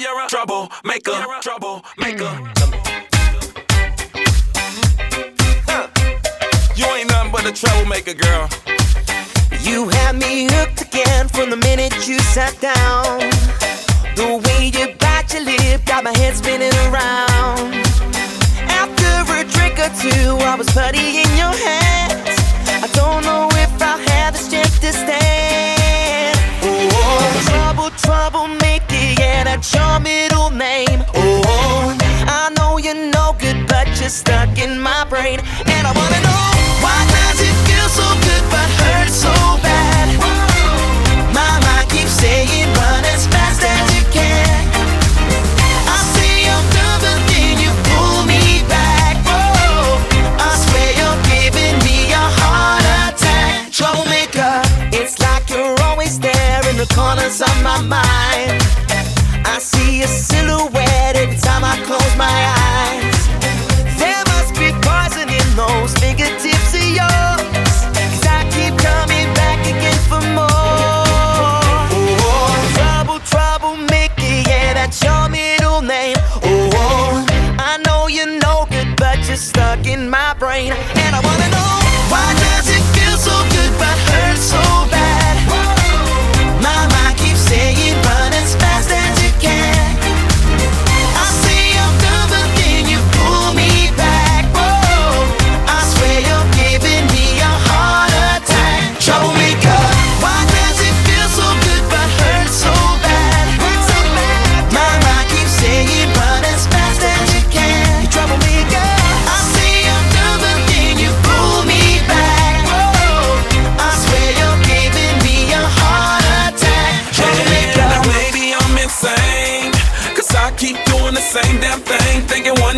You're a troublemaker. You're a troublemaker. Mm. You ain't nothing but a troublemaker, girl. You had me hooked again from the minute you sat down. The way you bite your lip got my head spinning around. After a drink or two, I was putty good, stuck in my brain. And I wanna know why does it feel so good but hurt so bad? My mind keeps saying run as fast as you can. I say I'm done, but then you pull me back. Whoa, I swear you're giving me a heart attack. Troublemaker, it's like you're always there in the corners of my mind. I see a silhouette every time I close my eyes. Brain. And I wanna know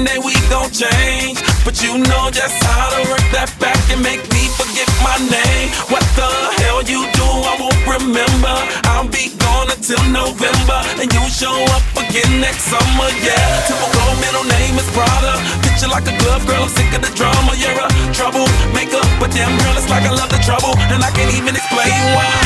Thinking one day we gon' change. But you know just how to work that back and make me forget my name. What the hell you do, I won't remember. I'll be gone until November. And you show up again next summer, yeah. Typical middle name is Prada. Picture like a glove, girl, I'm sick of the drama. You're a troublemaker. But damn, girl, it's like I love the trouble. And I can't even explain why.